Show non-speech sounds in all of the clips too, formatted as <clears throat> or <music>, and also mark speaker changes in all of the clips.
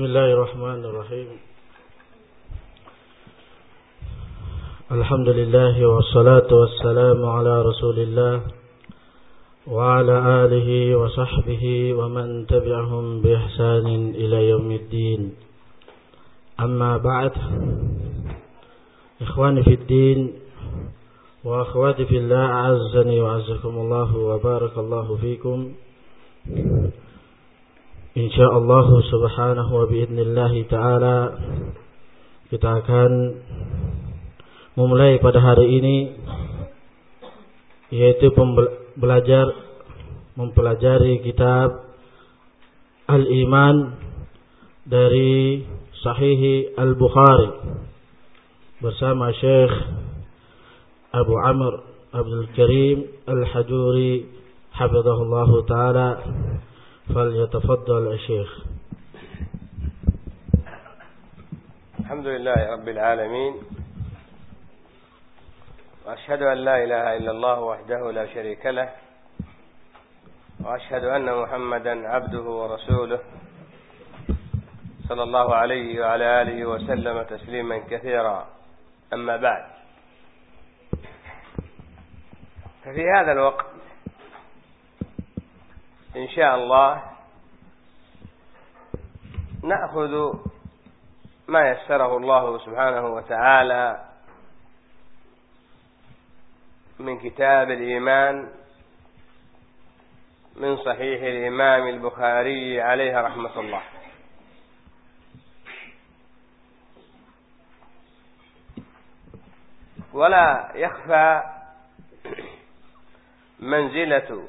Speaker 1: بسم الله الرحمن الرحيم. الحمد لله والصلاة والسلام على رسول الله وعلى آله وصحبه ومن تبعهم بإحسان إلى يوم الدين. أما بعد إخواني في الدين وأخواتي في الله أعزني وأعزكم الله وبارك الله فيكم. InsyaAllah subhanahu wa bi'idnillahi ta'ala Kita akan Memulai pada hari ini Yaitu belajar Mempelajari kitab Al-Iman Dari Sahihi Al-Bukhari Bersama Syekh Abu Amr Abdul Karim Al-Hajuri Hafizahullah Ta'ala فليتفضل الشيخ.
Speaker 2: الحمد لله رب العالمين. وأشهد أن لا إله إلا الله وحده لا شريك له. وأشهد أن محمدا عبده ورسوله. صلى الله عليه وعلى آله وسلم تسليما كثيرا. أما بعد. ففي هذا الوقت إن شاء الله نأخذ ما يسره الله سبحانه وتعالى من كتاب الإيمان من صحيح الإمام البخاري عليه رحمة الله. ولا يخفى منزلة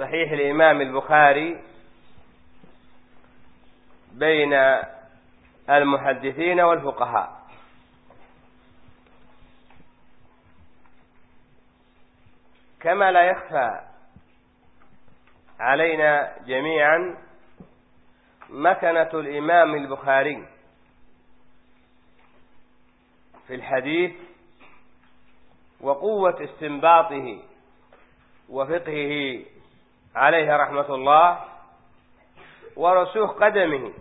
Speaker 2: صحيح الإمام البخاري بين المحدثين والفقهاء. كما لا يخفى علينا جميعا مكنة الإمام البخاري في الحديث وقوة استنباطه وفقهه عليه رحمة الله ورسوخ قدمه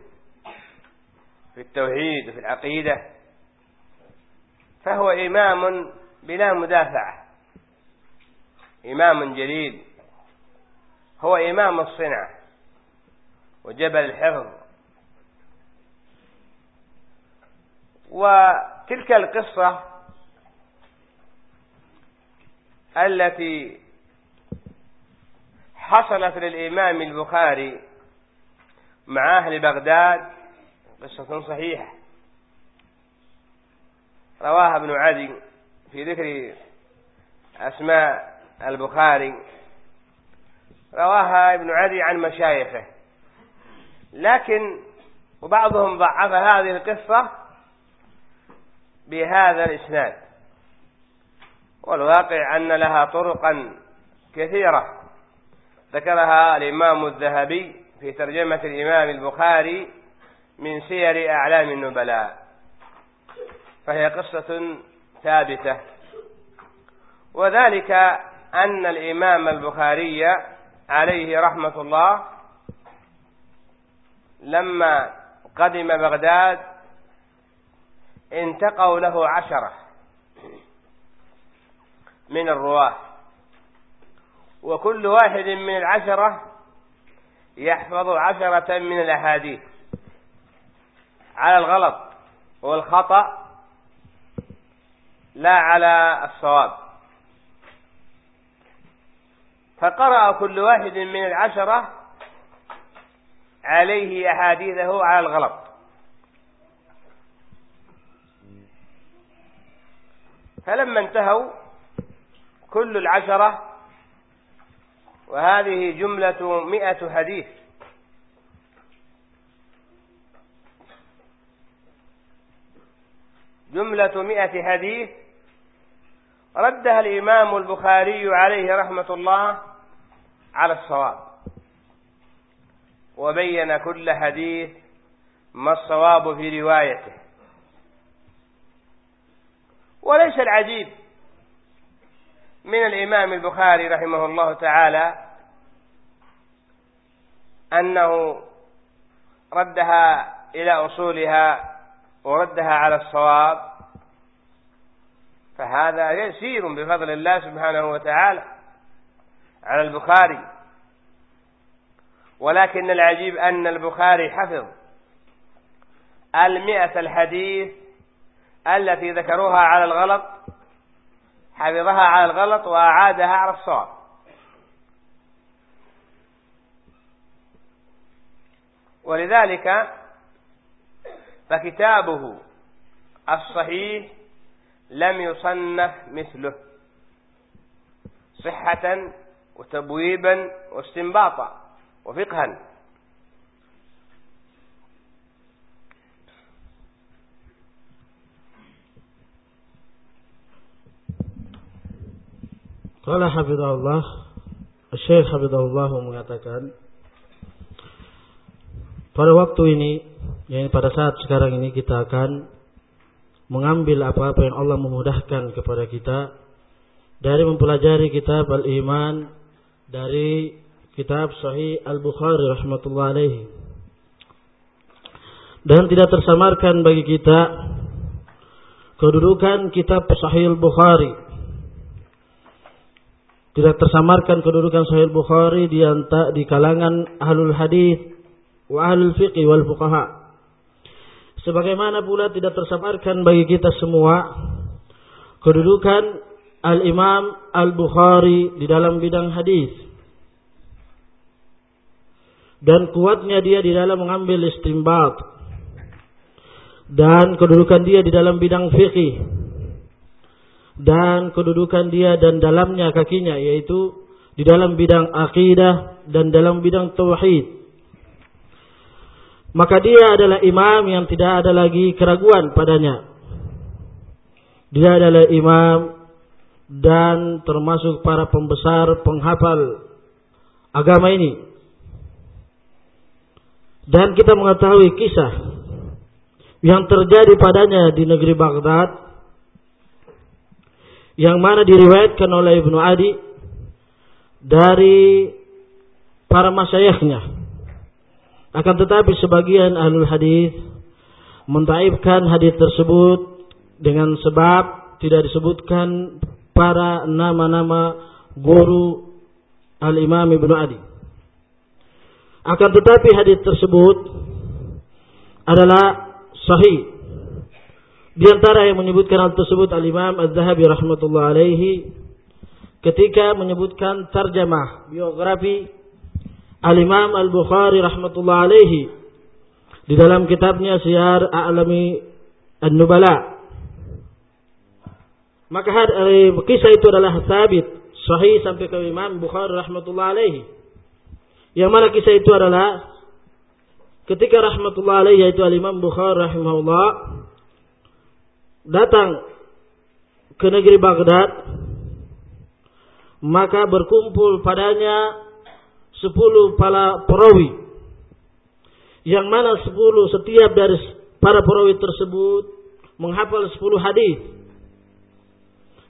Speaker 2: في التوحيد وفي العقيدة فهو إمام بلا مدافعة إمام جليل هو إمام الصنعة وجبل الحفظ. وتلك القصة التي حصلت للإمام البخاري مع أهل بغداد قصة صحيحة. رواها ابن عدي في ذكر أسماء البخاري. رواها ابن عدي عن مشايخه. لكن وبعضهم ضعف هذه القصة بهذا الإسناد. والواقع أن لها طرقا كثيرة. ذكرها الإمام الذهبي في ترجمة الإمام البخاري من سير أعلام النبلاء. فهي قصة ثابتة. وذلك أن الإمام البخاري عليه رحمة الله لما قدم بغداد انتقوا له عشرة من الرواة. وكل واحد من العشرة يحفظ عشرة من الأحاديث على الغلط والخطأ لا على الصواب فقرأ كل واحد من العشرة عليه أحاديثه على الغلط فلما انتهوا كل العشرة وهذه جملة مئة حديث. جملة مئة حديث. ردها الإمام البخاري عليه رحمة الله على الصواب. وبين كل حديث ما الصواب في روايته. وليس العجيب من الإمام البخاري رحمه الله تعالى أنه ردها إلى أصولها وردها على الصواب فهذا يسير بفضل الله سبحانه وتعالى على البخاري. ولكن العجيب أن البخاري حفظ المئة الحديث التي ذكروها على الغلط xafidaha cala alkhalat wa acaadaha cala asawaab walidalika fakitaabuhu asaxiix lam yusanaf mithluh sixatan watabwiiban waistinbaata wafiqhan
Speaker 1: Qala hafizahullah Syekh hafizahullah mengatakan pada waktu ini yang pada saat sekarang ini kita akan mengambil apa-apa yang Allah memudahkan kepada kita dari mempelajari kitab Al-Iman dari kitab Sahih Al-Bukhari rahmatullah alaihi. Dan tidak tersamarkan bagi kita kedudukan kitab Sahih Al-Bukhari tidak tersamarkan kedudukan Sahih Bukhari di di kalangan ahlul hadis wa ahlul fiqh wal fuqaha. Sebagaimana pula tidak tersamarkan bagi kita semua kedudukan Al-Imam Al-Bukhari di dalam bidang hadis. Dan kuatnya dia di dalam mengambil istimbat. Dan kedudukan dia di dalam bidang fikih dan kedudukan dia dan dalamnya kakinya yaitu di dalam bidang akidah dan dalam bidang tauhid. Maka dia adalah imam yang tidak ada lagi keraguan padanya. Dia adalah imam dan termasuk para pembesar penghafal agama ini. Dan kita mengetahui kisah yang terjadi padanya di negeri Baghdad yang mana diriwayatkan oleh Ibnu Adi dari para masyayikhnya. Akan tetapi sebagian ahlul hadis mentaibkan hadis tersebut dengan sebab tidak disebutkan para nama-nama guru Al-Imam Ibnu Adi. Akan tetapi hadis tersebut adalah sahih di antara yang menyebutkan hal tersebut Al-Imam Az-Zahabi rahmatullah alaihi ketika menyebutkan tarjamah biografi Al-Imam Al-Bukhari rahmatullah alaihi di dalam kitabnya Syiar A'lami An-Nubala. Maka eh, kisah itu adalah sabit sahih sampai ke Imam Bukhari rahmatullah alaihi. Yang mana kisah itu adalah ketika rahmatullah alaihi yaitu Al-Imam Bukhari rahimahullah datang ke negeri Baghdad maka berkumpul padanya sepuluh para perawi. Yang mana sepuluh setiap dari para perawi tersebut menghafal sepuluh hadis.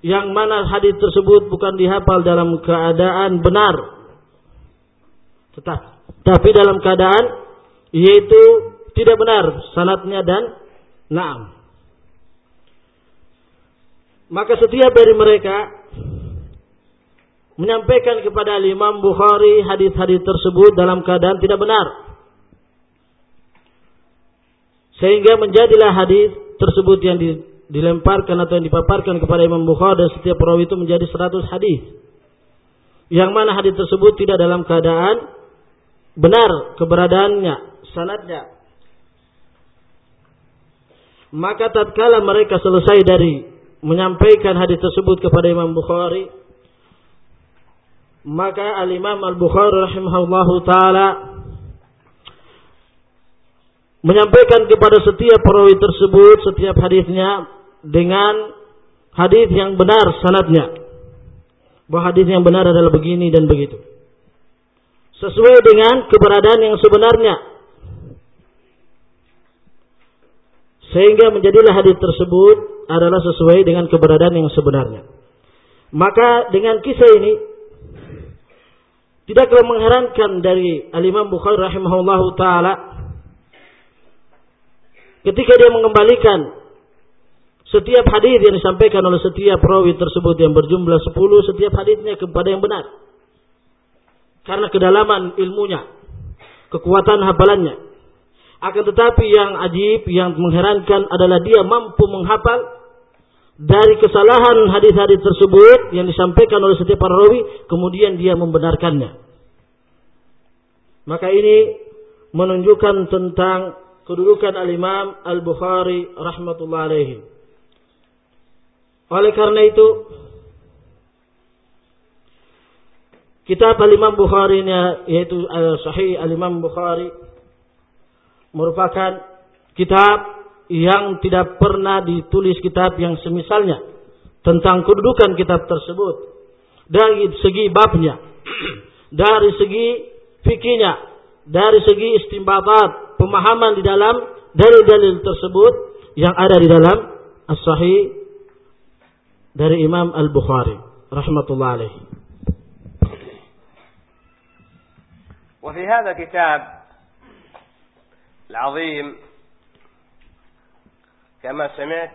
Speaker 1: Yang mana hadis tersebut bukan dihafal dalam keadaan benar. Tetap tapi dalam keadaan yaitu tidak benar sanatnya dan naam maka setiap dari mereka menyampaikan kepada Imam Bukhari hadis-hadis tersebut dalam keadaan tidak benar. Sehingga menjadilah hadis tersebut yang dilemparkan atau yang dipaparkan kepada Imam Bukhari dan setiap perawi itu menjadi 100 hadis. Yang mana hadis tersebut tidak dalam keadaan benar keberadaannya, sanadnya. Maka tatkala mereka selesai dari menyampaikan hadis tersebut kepada Imam Bukhari maka Al-Imam Al-Bukhari rahimahullahu taala menyampaikan kepada setiap perawi tersebut setiap hadisnya dengan hadis yang benar sanadnya. Bahwa hadis yang benar adalah begini dan begitu. Sesuai dengan keberadaan yang sebenarnya. Sehingga menjadilah hadis tersebut adalah sesuai dengan keberadaan yang sebenarnya. Maka dengan kisah ini tidaklah mengherankan dari Al-Imam Bukhari rahimahullahu taala ketika dia mengembalikan setiap hadis yang disampaikan oleh setiap perawi tersebut yang berjumlah 10 setiap hadisnya kepada yang benar. Karena kedalaman ilmunya, kekuatan hafalannya. Akan tetapi yang ajib, yang mengherankan adalah dia mampu menghafal dari kesalahan hadis-hadis tersebut yang disampaikan oleh setiap perawi, kemudian dia membenarkannya. Maka ini menunjukkan tentang kedudukan al-Imam Al-Bukhari rahmatullah alaihi. Oleh karena itu, kitab al-Imam Bukhari yaitu Sahih al-Imam Bukhari merupakan kitab yang tidak pernah ditulis kitab yang semisalnya tentang kedudukan kitab tersebut dari segi babnya, <clears throat> dari segi fikihnya, dari segi istimbatat pemahaman di dalam dalil-dalil tersebut yang ada di dalam As-Sahih dari Imam Al-Bukhari rahmatullah alaih.
Speaker 2: وفي هذا الكتاب العظيم كما سمعت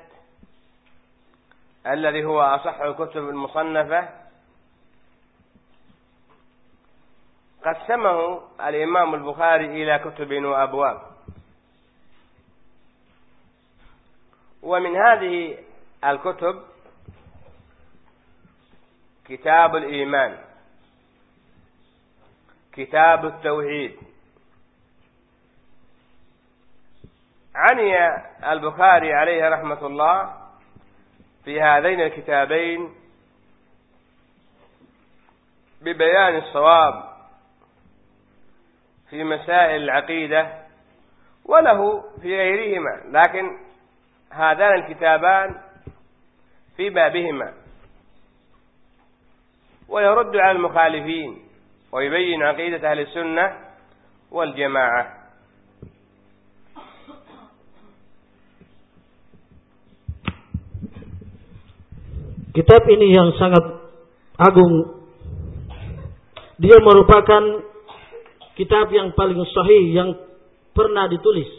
Speaker 2: الذي هو أصح الكتب المصنفة قسمه الإمام البخاري إلى كتب وأبواب. ومن هذه الكتب كتاب الإيمان كتاب التوحيد. عني البخاري عليه رحمة الله في هذين الكتابين ببيان الصواب في مسائل العقيدة وله في غيرهما لكن هذان الكتابان في بابهما. ويرد على المخالفين ويبين عقيدة أهل السنة والجماعة.
Speaker 1: Kitab ini yang sangat agung. Dia merupakan kitab yang paling sahih yang pernah ditulis.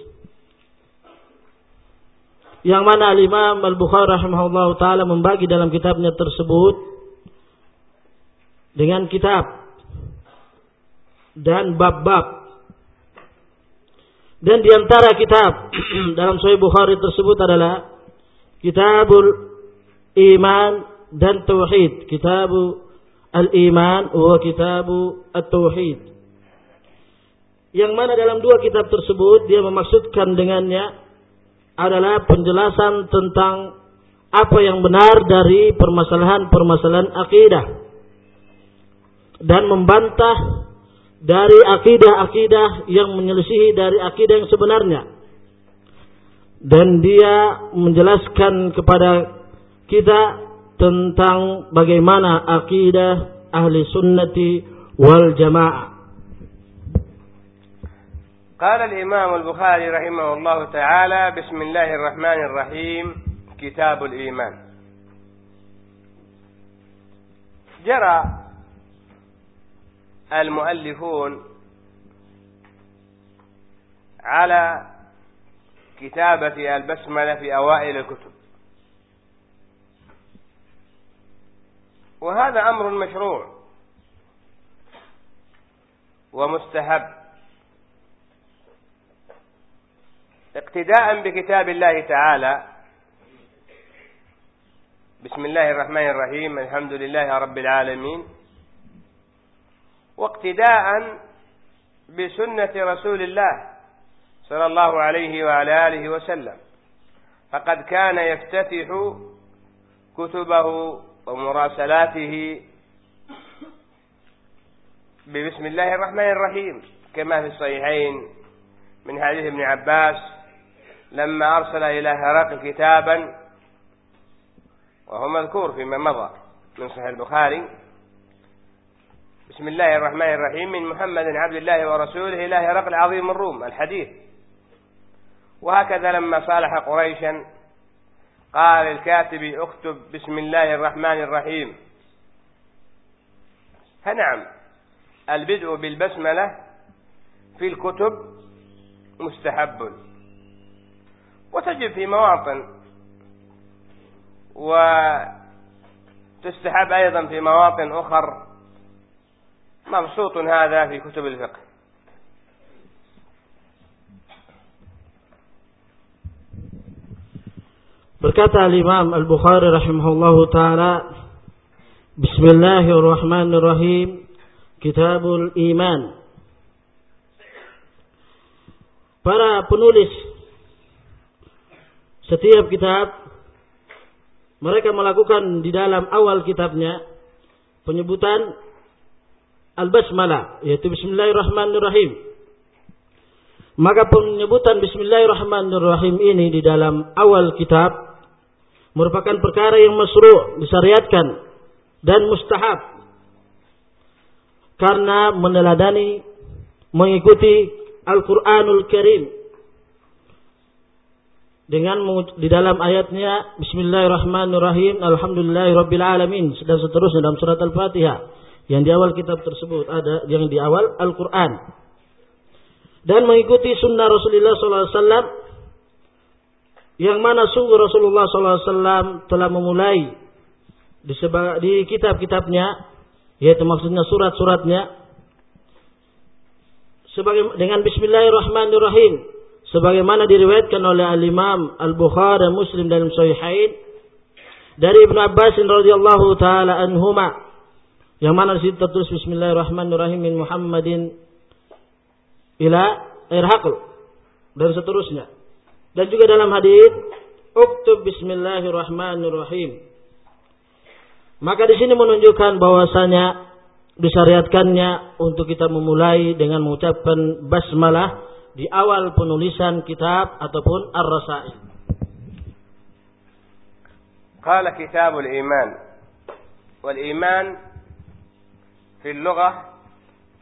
Speaker 1: Yang mana Al-Imam Al-Bukhari rahimahullah taala membagi dalam kitabnya tersebut dengan kitab dan bab-bab. Dan di antara kitab <clears throat> dalam Sahih Bukhari tersebut adalah Kitabul Iman dan Tauhid. Kitabu Al-Iman wa Kitabu At-Tauhid. Yang mana dalam dua kitab tersebut dia memaksudkan dengannya adalah penjelasan tentang apa yang benar dari permasalahan-permasalahan akidah. Dan membantah dari akidah-akidah yang menyelisihi dari akidah yang sebenarnya. Dan dia menjelaskan kepada kita tentang bagaimana akidah ahli sunnati wal jamaah.
Speaker 2: قال الإمام البخاري رحمه الله تعالى بسم الله الرحمن الرحيم. كتاب الإيمان. جرى المؤلفون على كتابة البسملة في أوائل الكتب. وهذا أمر مشروع ومستحب اقتداء بكتاب الله تعالى. بسم الله الرحمن الرحيم الحمد لله رب العالمين. واقتداء بسنة رسول الله صلى الله عليه وعلى آله وسلم. فقد كان يفتتح كتبه ومراسلاته ببسم الله الرحمن الرحيم. كما في الصحيحين من حديث ابن عباس لما أرسل إلى هرقل كتابا وهو مذكور فيما مضى من صحيح البخاري بسم الله الرحمن الرحيم من محمد عبد الله ورسوله إلى هرقل عظيم الروم الحديث. وهكذا لما صالح قريشا قال الكاتب اكتب بسم الله الرحمن الرحيم. فنعم البدء بالبسملة في الكتب مستحب. وتجب في مواطن وتستحب أيضا في مواطن أخر مبسوط هذا في كتب الفقه.
Speaker 1: Berkata Imam Al-Bukhari rahimahullahu taala Bismillahirrahmanirrahim Kitabul Iman Para penulis setiap kitab mereka melakukan di dalam awal kitabnya penyebutan al-basmalah yaitu bismillahirrahmanirrahim. Maka penyebutan bismillahirrahmanirrahim ini di dalam awal kitab merupakan perkara yang masru' disyariatkan dan mustahab. Karena meneladani mengikuti Al-Qur'anul Karim. Dengan di dalam ayatnya Bismillahirrahmanirrahim Alhamdulillahirabbil alamin dan seterusnya dalam surat Al-Fatihah. Yang di awal kitab tersebut ada yang di awal Al-Qur'an dan mengikuti sunnah Rasulullah SAW yang mana sungguh Rasulullah SAW telah memulai di, di kitab-kitabnya, yaitu maksudnya surat-suratnya, sebagai dengan Bismillahirrahmanirrahim, sebagaimana diriwayatkan oleh Al Imam Al Bukhari dan Muslim dalam Sahihain dari Ibnu Abbas radhiyallahu taala anhuma yang mana di situ tertulis Bismillahirrahmanirrahim min Muhammadin ila irhaql dan seterusnya. Dan juga dalam hadis, "Uktub bismillahirrahmanirrahim." Maka di sini menunjukkan bahwasanya disyariatkannya untuk kita memulai dengan mengucapkan basmalah di awal penulisan kitab ataupun ar-rasail.
Speaker 2: قال كتاب الإيمان والإيمان في اللغة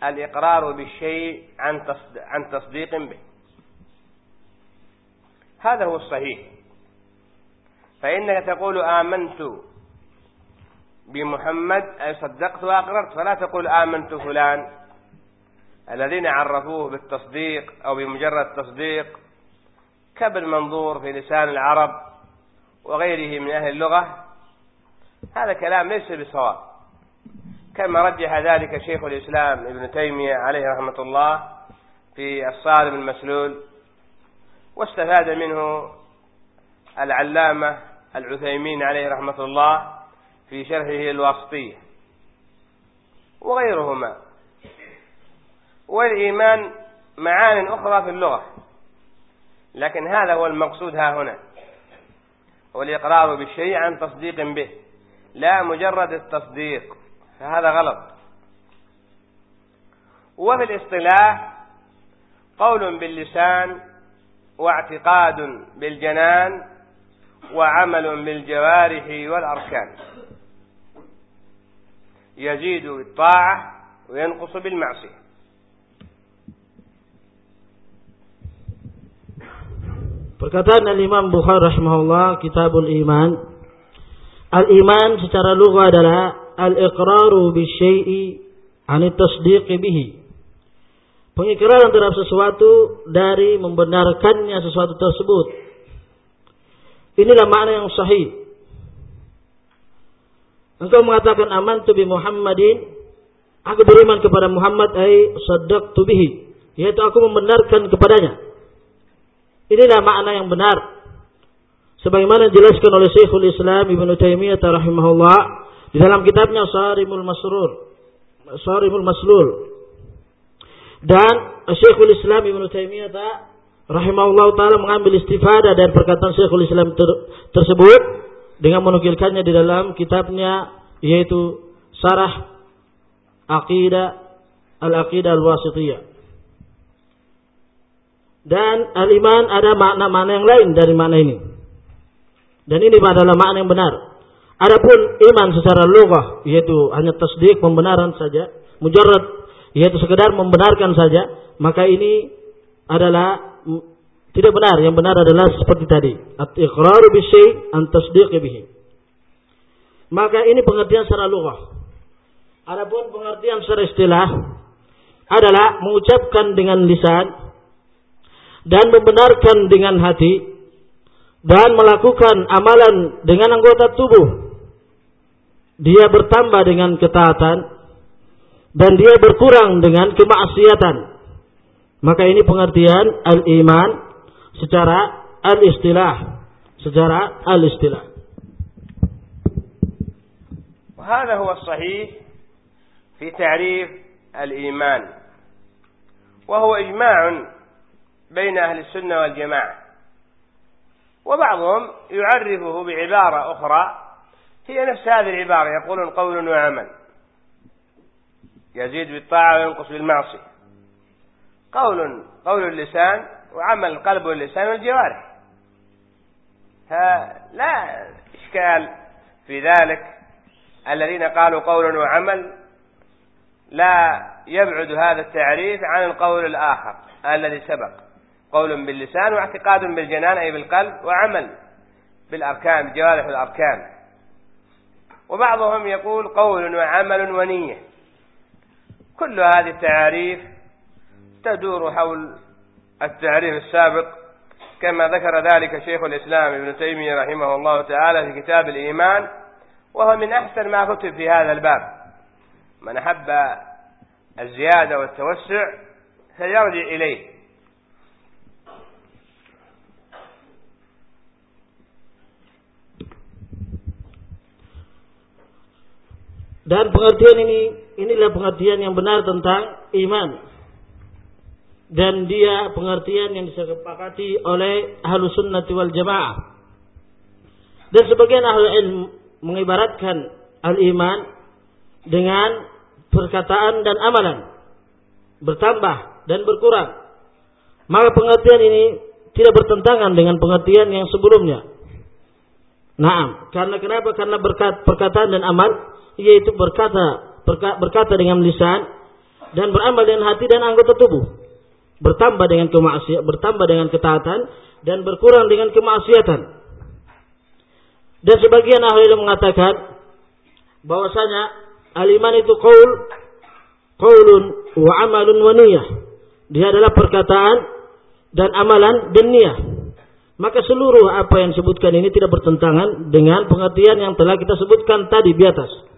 Speaker 2: الإقرار بالشيء عن تصديق به. هذا هو الصحيح. فإنك تقول آمنت بمحمد أي صدقت وأقررت فلا تقول آمنت فلان الذين عرفوه بالتصديق أو بمجرد تصديق كابن منظور في لسان العرب وغيره من أهل اللغة هذا كلام ليس بصواب. كما رجح ذلك شيخ الإسلام ابن تيمية عليه رحمة الله في الصارم المسلول واستفاد منه العلامة العثيمين عليه رحمة الله في شرحه الواسطية وغيرهما. والإيمان معان أخرى في اللغة لكن هذا هو المقصود ها هنا والإقرار بالشيء عن تصديق به لا مجرد التصديق. فهذا غلط. وفي الاصطلاح قول باللسان واعتقاد بالجنان وعمل بالجوارح والأركان. يزيد بالطاعة وينقص بالمعصية.
Speaker 1: Perkataan Al-Imam Bukhari rahimahullah Kitabul Iman. Al-Iman secara lugah adalah Al-iqraru bisyai'i Ani tasdiqi bihi Pengikraran terhadap sesuatu dari membenarkannya sesuatu tersebut. Inilah makna yang sahih. Engkau mengatakan aman tu bi Muhammadin, aku beriman kepada Muhammad ay saddaqtu bihi, yaitu aku membenarkan kepadanya. Inilah makna yang benar. Sebagaimana dijelaskan oleh Syekhul Islam Ibnu Taimiyah rahimahullah di dalam kitabnya Sarimul Masrur. Sarimul Maslul dan Syekhul Islam Ibnu Taimiyah rahimahullah taala mengambil istifadah dari perkataan Syekhul Islam ter tersebut dengan menukilkannya di dalam kitabnya yaitu Sarah Aqidah Al-Aqidah Al-Wasitiyah. Dan al-iman ada makna-makna yang lain dari makna ini. Dan ini adalah makna yang benar. Adapun iman secara lugah yaitu hanya tasdik pembenaran saja, mujarrad yaitu sekedar membenarkan saja, maka ini adalah tidak benar. Yang benar adalah seperti tadi, at-iqraru bi an bihi. Maka ini pengertian secara lughah. Adapun pengertian secara istilah adalah mengucapkan dengan lisan dan membenarkan dengan hati dan melakukan amalan dengan anggota tubuh, dia bertambah dengan ketaatan dan dia berkurang dengan kemaksiatan. Maka ini pengertian al-iman secara al-istilah, secara al-istilah.
Speaker 2: وهذا هو الصحيح في تعريف الإيمان وهو إجماع بين أهل السنة والجماعة وبعضهم يعرفه بعبارة أخرى هي نفس هذه العبارة يقولون قول وعمل يزيد بالطاعة وينقص بالمعصية. قول قول اللسان وعمل القلب واللسان والجوارح. فلا إشكال في ذلك. الذين قالوا قول وعمل لا يبعد هذا التعريف عن القول الآخر الذي سبق. قول باللسان واعتقاد بالجنان أي بالقلب وعمل بالأركان بجوارح الأركان. وبعضهم يقول قول وعمل ونية. كل هذه التعاريف تدور حول التعريف السابق كما ذكر ذلك شيخ الإسلام ابن تيمية رحمه الله تعالى في كتاب الإيمان وهو من أحسن ما كتب في هذا الباب. من أحب الزيادة والتوسع فليرجع إليه.
Speaker 1: Dan pengertian ini inilah pengertian yang benar tentang iman. Dan dia pengertian yang disepakati oleh ahlu sunnati wal jamaah. Dan sebagian ahlu ilmu mengibaratkan al-iman dengan perkataan dan amalan. Bertambah dan berkurang. Maka pengertian ini tidak bertentangan dengan pengertian yang sebelumnya. Nah, karena kenapa? Karena berkat, perkataan dan amal yaitu berkata berkata dengan lisan dan beramal dengan hati dan anggota tubuh. Bertambah dengan kemaksiatan, bertambah dengan ketaatan dan berkurang dengan kemaksiatan. Dan sebagian ahli ilmu mengatakan bahwasanya aliman itu qaul qaulun wa amalun wa niyah. Dia adalah perkataan dan amalan dan niat. Maka seluruh apa yang disebutkan ini tidak bertentangan dengan pengertian yang telah kita sebutkan tadi di atas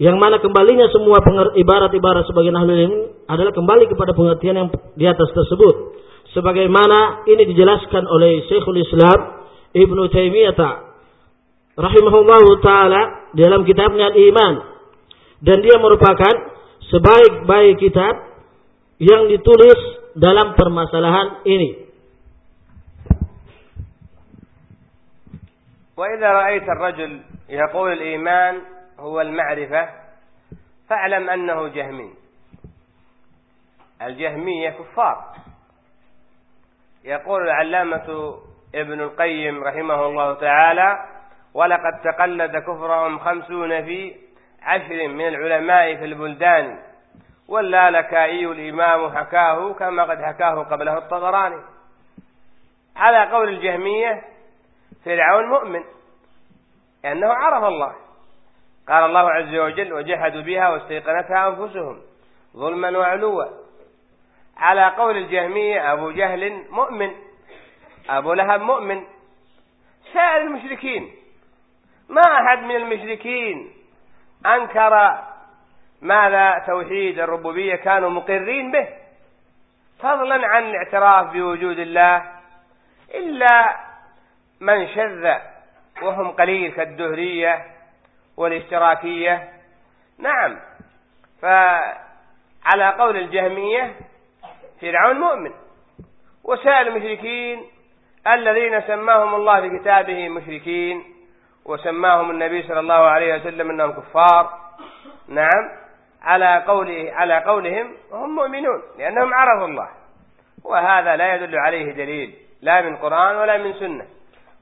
Speaker 1: Yang mana kembalinya semua ibarat-ibarat sebagian ahli ilmu adalah kembali kepada pengertian yang di atas tersebut. Sebagaimana ini dijelaskan oleh Syekhul Islam Ibnu Taimiyah rahimahullahu taala dalam kitabnya Al-Iman dan dia merupakan sebaik-baik kitab yang ditulis dalam permasalahan ini.
Speaker 2: وإذا رأيت الرجل يقول الإيمان هو المعرفة فاعلم أنه جهمي. الجهمية كفار. يقول العلامة ابن القيم رحمه الله تعالى ولقد تقلد كفرهم خمسون في عشر من العلماء في البلدان واللالكائي الإمام حكاه كما قد حكاه قبله الطبراني. على قول الجهمية فرعون مؤمن لأنه عرف الله. قال الله عز وجل وجحدوا بها واستيقنتها أنفسهم ظلما وعلوا. على قول الجهمية أبو جهل مؤمن أبو لهب مؤمن. سائر المشركين ما أحد من المشركين أنكر ماذا توحيد الربوبية كانوا مقرين به فضلا عن الاعتراف بوجود الله. إلا من شذ وهم قليل كالدهرية والاشتراكية. نعم. فعلى قول الجهمية فرعون مؤمن. وسائر المشركين الذين سماهم الله في كتابه مشركين وسماهم النبي صلى الله عليه وسلم أنهم كفار. نعم. على قوله على قولهم هم مؤمنون لأنهم عرفوا الله. وهذا لا يدل عليه دليل لا من قرآن ولا من سنة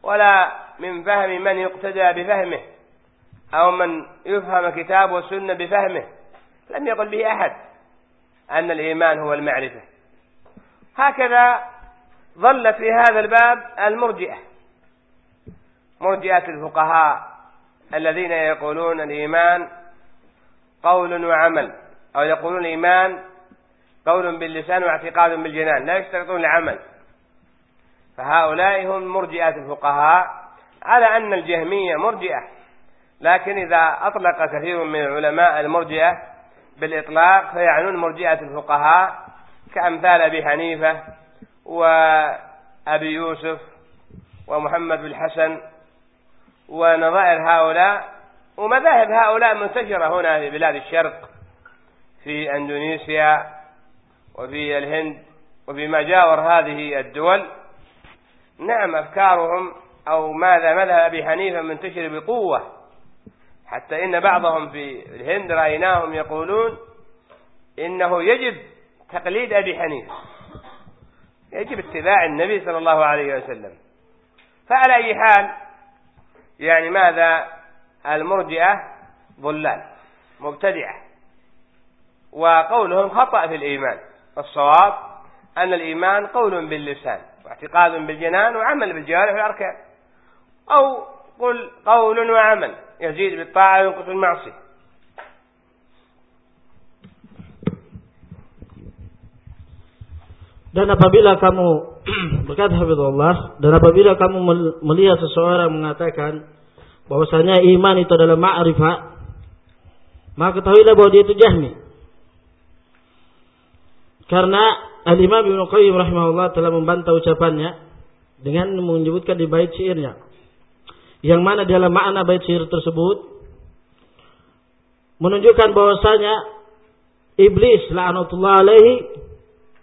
Speaker 2: ولا من فهم من يقتدى بفهمه. أو من يفهم كتاب والسنة بفهمه لم يقل به أحد أن الإيمان هو المعرفة. هكذا ظلت في هذا الباب المرجئة مرجئة الفقهاء الذين يقولون الإيمان قول وعمل أو يقولون الإيمان قول باللسان واعتقاد بالجنان لا يشترطون العمل. فهؤلاء هم مرجئة الفقهاء على أن الجهمية مرجئة. لكن إذا أطلق كثير من العلماء المرجئة بالإطلاق فيعنون مرجئة الفقهاء كأمثال أبي حنيفة وأبي يوسف ومحمد بن الحسن ونظائر هؤلاء. ومذاهب هؤلاء منتشرة هنا في بلاد الشرق في أندونيسيا وفي الهند وفي مجاور هذه الدول. نعم أفكارهم أو ماذا مذهب أبي حنيفة منتشر بقوة. حتى إن بعضهم في الهند رأيناهم يقولون إنه يجب تقليد أبي حنيفة. يجب اتباع النبي صلى الله عليه وسلم. فعلى أي حال يعني ماذا؟ المرجئة ضلال مبتدعة. وقولهم خطأ في الإيمان. الصواب أن الإيمان قول باللسان واعتقاد بالجنان وعمل بالجوارح والأركان. أو قل قول وعمل يزيد بالطاعة وينقص بالمعصية
Speaker 1: Dan apabila kamu <clears throat> berkata Hafizullah dan apabila kamu melihat seseorang mengatakan bahwasanya iman itu adalah ma'rifah maka ketahuilah bahwa dia itu jahmi karena Al-Imam Ibnu Qayyim rahimahullah telah membantah ucapannya dengan menyebutkan di bait syairnya yang mana dalam makna bait syair tersebut menunjukkan bahwasanya iblis la'anatullah alaihi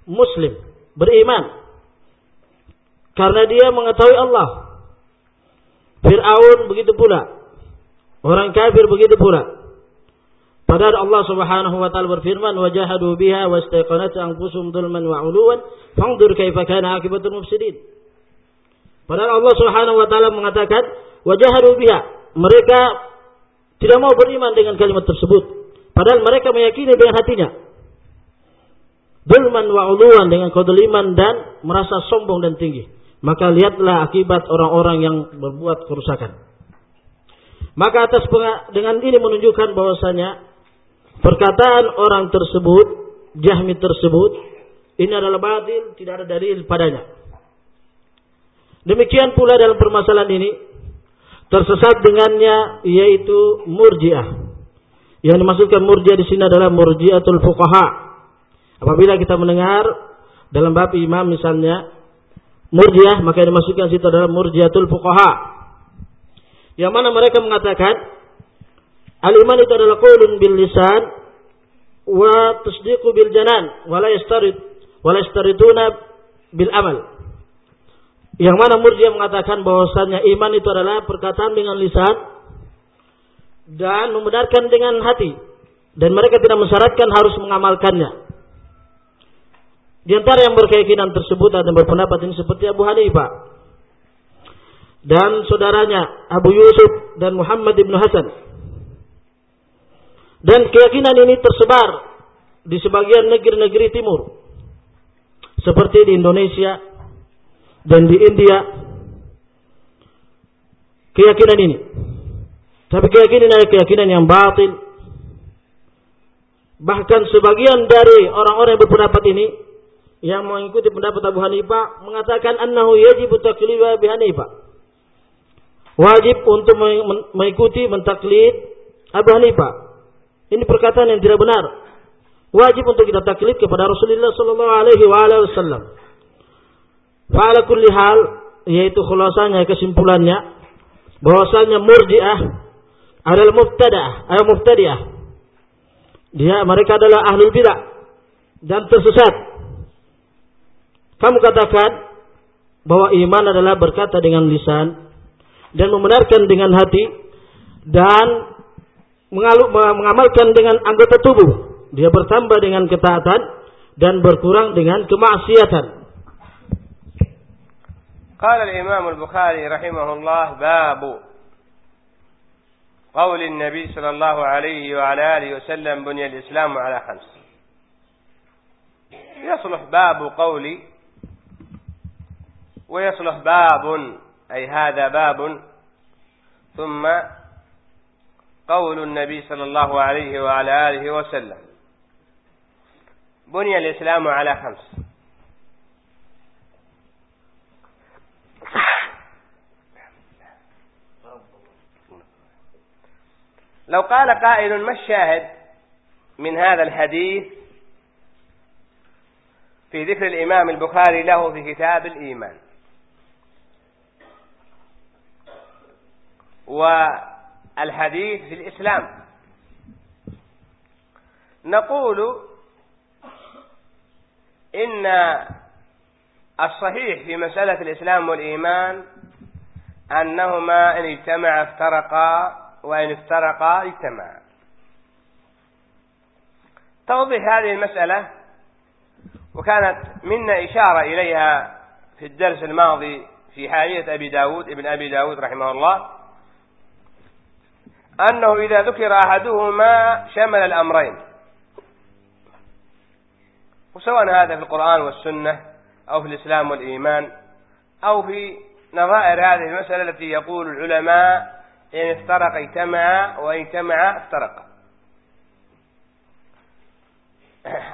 Speaker 1: muslim beriman karena dia mengetahui Allah. Fir'aun begitu pula. Orang kafir begitu pula. Padahal Allah Subhanahu wa taala berfirman, "Wajahadu biha wastaqanat anfusuhum dzulman wa 'uluwan, fanzur kaifa kana akibatul mufsidin." Padahal Allah Subhanahu wa taala mengatakan, "Wajahadu biha." Mereka tidak mau beriman dengan kalimat tersebut. Padahal mereka meyakini dengan hatinya. Dulman wa uluan dengan kedoliman dan merasa sombong dan tinggi. Maka lihatlah akibat orang-orang yang berbuat kerusakan. Maka atas dengan ini menunjukkan bahwasanya perkataan orang tersebut, Jahmi tersebut, ini adalah batil, tidak ada dalil padanya. Demikian pula dalam permasalahan ini tersesat dengannya yaitu murjiah. Yang dimaksudkan murjiah di sini adalah murjiatul fuqaha, Apabila kita mendengar dalam bab imam misalnya murjiah maka yang dimasukkan situ adalah murjiatul fuqaha. Yang mana mereka mengatakan al-iman itu adalah qaulun bil lisan wa tasdiqu bil janan wa la yastarid wa la yastariduna bil amal. Yang mana murjiah mengatakan bahwasanya iman itu adalah perkataan dengan lisan dan membenarkan dengan hati dan mereka tidak mensyaratkan harus mengamalkannya. Di antara yang berkeyakinan tersebut ada berpendapat ini seperti Abu Hanifah dan saudaranya Abu Yusuf dan Muhammad ibnu Hasan. Dan keyakinan ini tersebar di sebagian negeri-negeri timur. Seperti di Indonesia dan di India. Keyakinan ini. Tapi keyakinan ini keyakinan yang batil. Bahkan sebagian dari orang-orang yang berpendapat ini yang mengikuti pendapat Abu Hanifah mengatakan annahu yajibu taqliba bi Hanifah. Wajib untuk mengikuti mentaklid Abu Hanifah. Ini perkataan yang tidak benar. Wajib untuk kita taklid kepada Rasulullah sallallahu alaihi wasallam. Fa'ala kulli hal yaitu khulasanya kesimpulannya bahwasanya murji'ah adalah mubtada'ah, ayat mubtadi'ah. Dia mereka adalah ahlul bidah dan tersesat kamu katakan bahwa iman adalah berkata dengan lisan dan membenarkan dengan hati dan mengamalkan dengan anggota tubuh. Dia bertambah dengan ketaatan dan berkurang dengan kemaksiatan.
Speaker 2: قال الإمام البخاري رحمه الله باب قول النبي صلى الله عليه وعلى آله وسلم بني الإسلام على خمس. يصلح باب قول ويصلح باب أي هذا باب. ثم قول النبي صلى الله عليه وعلى آله وسلم بني الإسلام على خمس. لو قال قائل ما الشاهد من هذا الحديث في ذكر الإمام البخاري له في كتاب الإيمان؟ والحديث في الإسلام. نقول إن الصحيح في مسألة الإسلام والإيمان أنهما إن اجتمعا افترقا وإن افترقا اجتمعا توضيح هذه المسألة وكانت منا إشارة إليها في الدرس الماضي في حالية أبي داود ابن أبي داود رحمه الله أنه إذا ذكر أحدهما شمل الأمرين. وسواء هذا في القرآن والسنة أو في الإسلام والإيمان أو في نظائر هذه المسألة التي يقول العلماء إن افترق اجتمع وإن اجتمع افترق.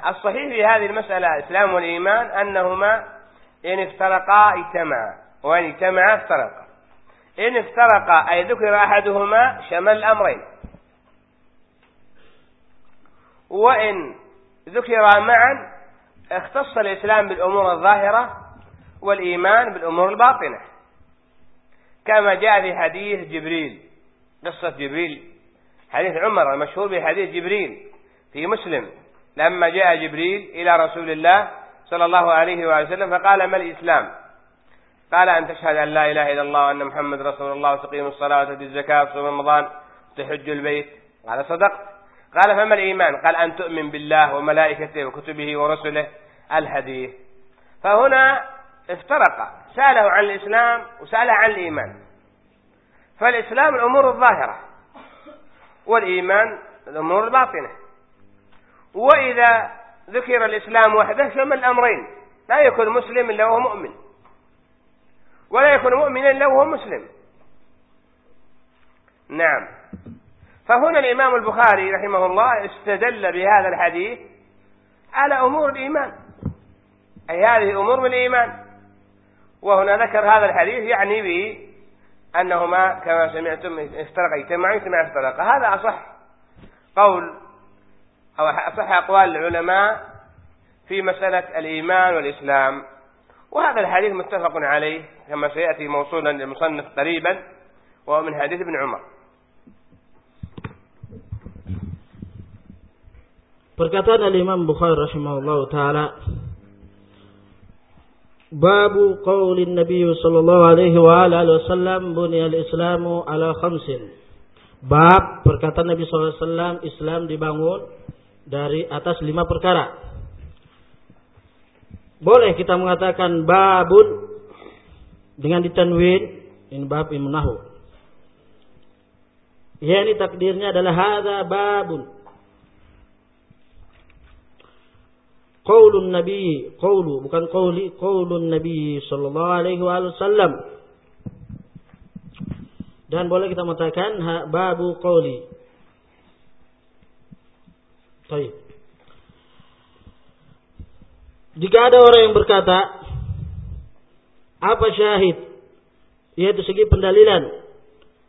Speaker 2: الصحيح في هذه المسألة الإسلام والإيمان أنهما إن افترقا اجتمعا وإن اجتمعا افترقا إن افترقا أي ذكر أحدهما شمل الأمرين. وإن ذكرا معا اختص الإسلام بالأمور الظاهرة والإيمان بالأمور الباطنة. كما جاء في حديث جبريل قصة جبريل. حديث عمر المشهور بحديث جبريل في مسلم. لما جاء جبريل إلى رسول الله صلى الله عليه وآله وسلم فقال ما الإسلام؟ قال أن تشهد أن لا إله إلا الله وأن محمد رسول الله وتقيم الصلاة وتؤتي الزكاة وتصوم رمضان تحج البيت. قال صدقت. قال فما الإيمان؟ قال أن تؤمن بالله وملائكته وكتبه ورسله. الحديث. فهنا افترق. سأله عن الإسلام وسأله عن الإيمان. فالإسلام الأمور الظاهرة والإيمان الأمور الباطنة. وإذا ذكر الإسلام وحده شمل الأمرين لا يكون مسلم إلا وهو مؤمن ولا يكون مؤمنا إلا وهو مسلم. نعم. فهنا الإمام البخاري رحمه الله استدل بهذا الحديث على أمور الإيمان. أي هذه أمور من الإيمان. وهنا ذكر هذا الحديث يعني به أنهما كما سمعتم افترق اجتمع اجتمع افترق. هذا أصح قول أو أصح أقوال العلماء في مسألة الإيمان والإسلام. وهذا الحديث متفق عليه كما سيأتي موصولا للمصنف قريبا وهو من حديث ابن عمر.
Speaker 1: Perkataan al-Imam Bukhari rahimahullah taala Babu qaulin Nabi sallallahu alaihi wa alihi wasallam bunyal Islamu ala khamsin. Bab perkataan Nabi wasallam Islam dibangun dari atas lima perkara. Boleh kita mengatakan babun dengan ditanwin in bab ilmu nahu. Ya ini takdirnya adalah hadza babun qaulun nabi qaulu bukan qauli qaulun nabi sallallahu alaihi wasallam. Dan boleh kita mengatakan babu qauli. Baik. Jika ada orang yang berkata apa syahid? Yaitu segi pendalilan.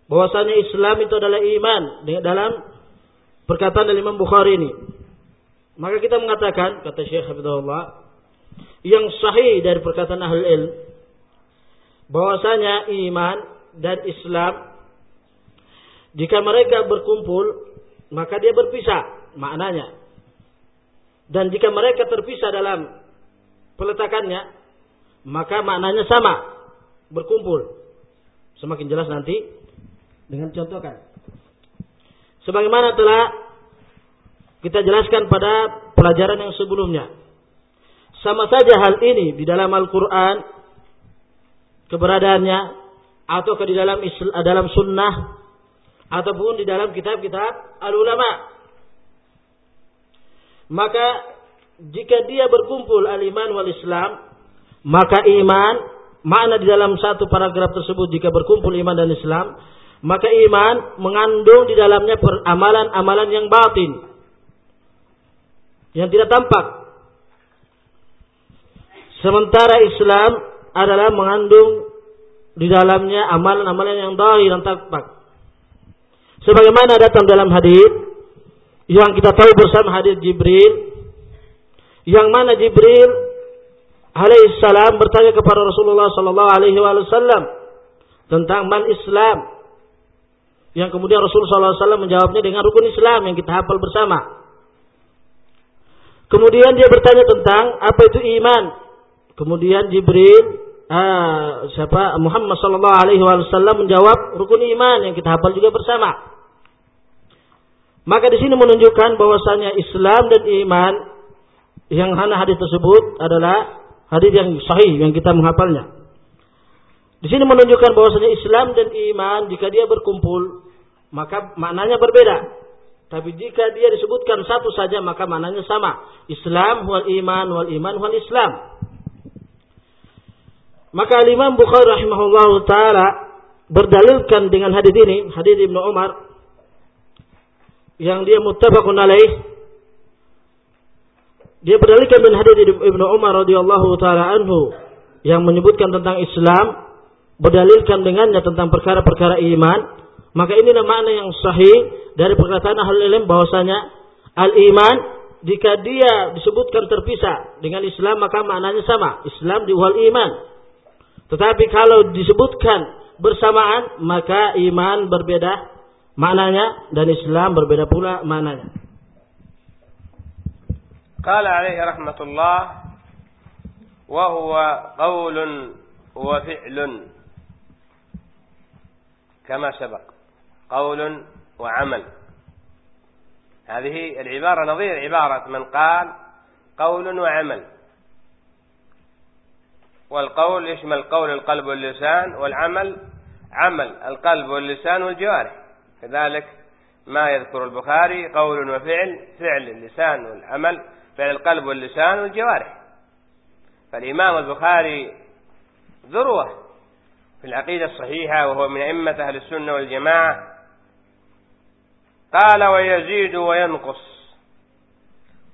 Speaker 1: Bahwasanya Islam itu adalah iman. Dalam perkataan dari Imam Bukhari ini maka kita mengatakan, kata Syekh Habibullah, yang sahih dari perkataan ahli ilm, bahwasanya iman dan Islam, jika mereka berkumpul, maka dia berpisah, maknanya. Dan jika mereka terpisah dalam peletakannya, maka maknanya sama, berkumpul. Semakin jelas nanti dengan contohkan. Sebagaimana telah kita jelaskan pada pelajaran yang sebelumnya. Sama saja hal ini di dalam Al-Quran, keberadaannya, atau di dalam dalam sunnah, ataupun di dalam kitab-kitab al-ulama. Maka jika dia berkumpul al-iman wal Islam, maka iman, makna di dalam satu paragraf tersebut jika berkumpul iman dan Islam, maka iman mengandung di dalamnya amalan-amalan yang batin yang tidak tampak. Sementara Islam adalah mengandung di dalamnya amalan-amalan yang dahir dan tampak. sebagaimana datang dalam hadis yang kita tahu bersama hadis Jibril yang mana Jibril alaihissalam bertanya kepada Rasulullah sallallahu alaihi wasallam tentang mal Islam yang kemudian Rasulullah SAW menjawabnya dengan rukun Islam yang kita hafal bersama. Kemudian dia bertanya tentang apa itu iman. Kemudian Jibril, ah, siapa Muhammad Sallallahu Alaihi Wasallam menjawab rukun iman yang kita hafal juga bersama. Maka di sini menunjukkan bahwasanya Islam dan iman yang hana hadis tersebut adalah hadis yang sahih yang kita menghafalnya. Di sini menunjukkan bahwasanya Islam dan iman jika dia berkumpul maka maknanya berbeda. Tapi jika dia disebutkan satu saja maka maknanya sama. Islam wal iman wal iman wal Islam. Maka Imam Bukhari rahimahullah taala berdalilkan dengan hadis ini, hadis Ibnu Umar yang dia muttafaqun alaih. Dia berdalilkan dengan hadis Ibnu Umar radhiyallahu taala anhu yang menyebutkan tentang Islam, berdalilkan dengannya tentang perkara-perkara iman maka inilah makna yang sahih dari perkataan ahli ilm bahwasanya al-iman jika dia disebutkan terpisah dengan Islam maka maknanya sama. Islam di wal iman. Tetapi kalau disebutkan bersamaan maka iman berbeda maknanya dan Islam berbeda pula maknanya.
Speaker 2: Qala alaihi rahmatullah wa huwa qawlun wa fi'lun kama sabaq. قول وعمل. هذه العبارة نظير عبارة من قال قول وعمل. والقول يشمل قول القلب واللسان والعمل عمل القلب واللسان والجوارح. كذلك ما يذكر البخاري قول وفعل فعل اللسان والعمل فعل القلب واللسان والجوارح. فالإمام البخاري ذروة في العقيدة الصحيحة وهو من أئمة أهل السنة والجماعة قال ويزيد وينقص.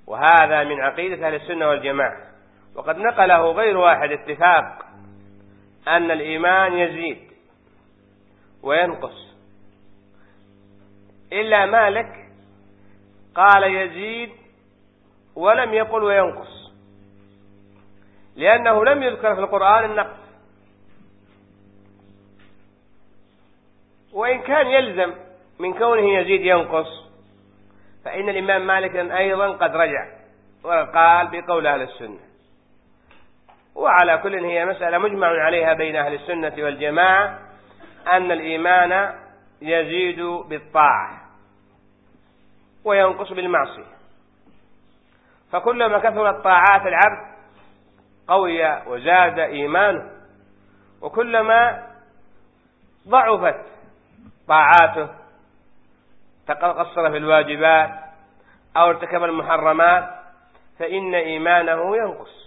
Speaker 2: وهذا من عقيدة أهل السنة والجماعة. وقد نقله غير واحد اتفاق أن الإيمان يزيد وينقص. إلا مالك قال يزيد ولم يقل وينقص. لأنه لم يذكر في القرآن النقص. وإن كان يلزم من كونه يزيد ينقص فإن الإمام مالك أيضا قد رجع وقال بقول أهل السنة. وعلى كل هي مسألة مجمع عليها بين أهل السنة والجماعة أن الإيمان يزيد بالطاعة وينقص بالمعصية. فكلما كثرت طاعات العبد قوي وزاد إيمانه وكلما ضعفت طاعاته تقصر في الواجبات أو ارتكب المحرمات فإن إيمانه ينقص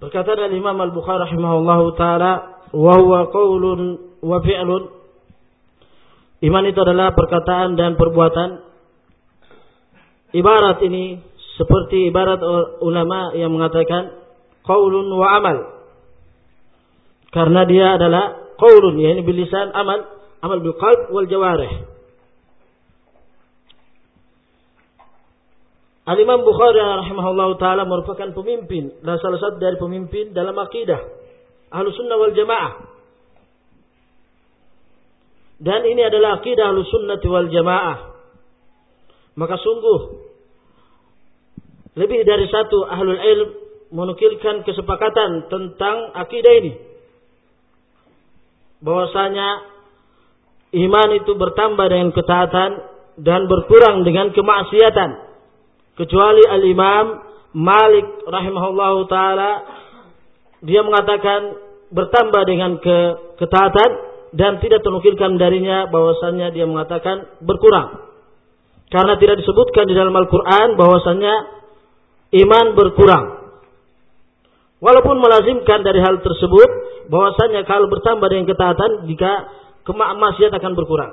Speaker 1: Berkata dari Imam Al-Bukhari rahimahullahu taala, "Wa huwa qaulun wa fi'lun." Iman itu adalah perkataan dan perbuatan. Ibarat ini seperti ibarat ulama yang mengatakan qaulun wa amal. Karena dia adalah qaulun yakni bil lisan amal, amal bil qalb wal jawarih. Al-Imam Bukhari rahimahullah taala merupakan pemimpin dan salah satu dari pemimpin dalam akidah Ahlu Sunnah wal Jamaah. Dan ini adalah akidah Ahlu Sunnah wal Jamaah. Maka sungguh lebih dari satu ahlul ilm menukilkan kesepakatan tentang akidah ini. Bahwasanya iman itu bertambah dengan ketaatan dan berkurang dengan kemaksiatan. Kecuali al-imam Malik rahimahullahu taala dia mengatakan bertambah dengan ke ketaatan dan tidak tenukilkan darinya bahwasanya dia mengatakan berkurang. Karena tidak disebutkan di dalam Al-Qur'an bahwasanya iman berkurang. Walaupun melazimkan dari hal tersebut bahwasanya kalau bertambah dengan ketaatan jika kemaksiatan akan berkurang.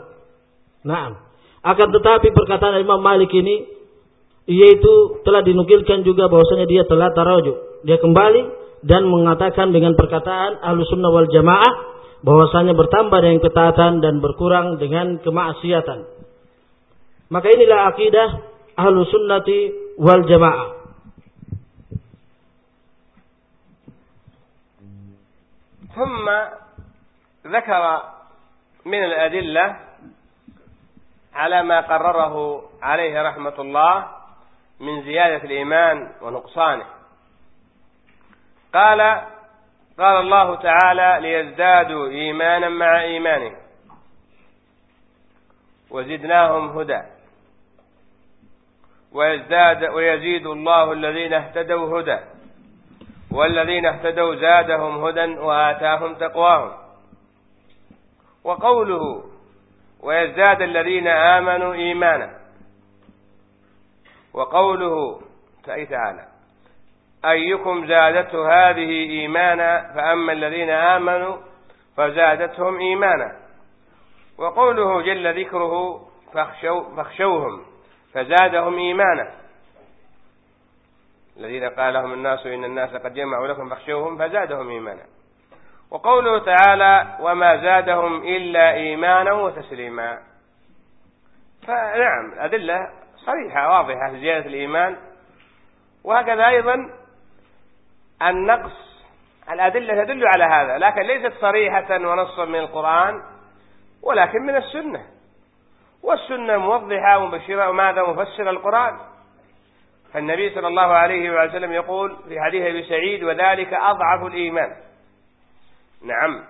Speaker 1: Nah, akan tetapi perkataan Imam Malik ini yaitu telah dinukilkan juga bahwasanya dia telah tarajuk. dia kembali dan mengatakan dengan perkataan ahlu sunnah wal jamaah bahwasanya bertambah dengan ketaatan dan berkurang dengan kemaksiatan. Maka inilah akidah ahlu sunnati wal jamaah.
Speaker 2: ثم ذكر من الأدلة على ما قرره عليه رحمة الله من زيادة الإيمان ونقصانه. قال قال الله تعالى ليزدادوا إيمانا مع إيمانهم وزدناهم هدى. ويزداد ويزيد الله الذين اهتدوا هدى. والذين اهتدوا زادهم هدى وآتاهم تقواهم. وقوله ويزداد الذين آمنوا إيمانا. وقوله تعالى أيكم زادته هذه إيمانا فأما الذين آمنوا فزادتهم إيمانا. وقوله جل ذكره فاخشو فاخشوهم فزادهم إيمانا. الذين قال لهم الناس إن الناس قد جمعوا لكم فاخشوهم فزادهم إيمانا. وقوله تعالى وما زادهم إلا إيمانا وتسليما. فنعم أدلة صريحة واضحة في زيادة الإيمان. وهكذا أيضا النقص الأدلة تدل على هذا لكن ليست صريحة ونصا من القرآن ولكن من السنة. والسنة موضحة ومبشرة وماذا مفسر القرآن؟ فالنبي صلى الله عليه وسلم يقول في حديث أبي سعيد وذلك أضعف الإيمان. نعم.